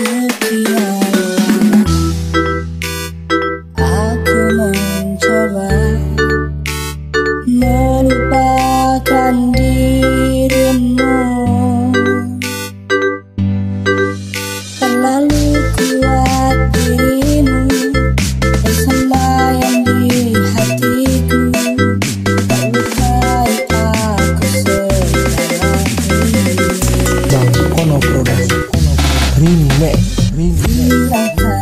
Sekian aku mencoba melupakan 三分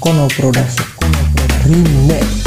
Kono Production. Remake.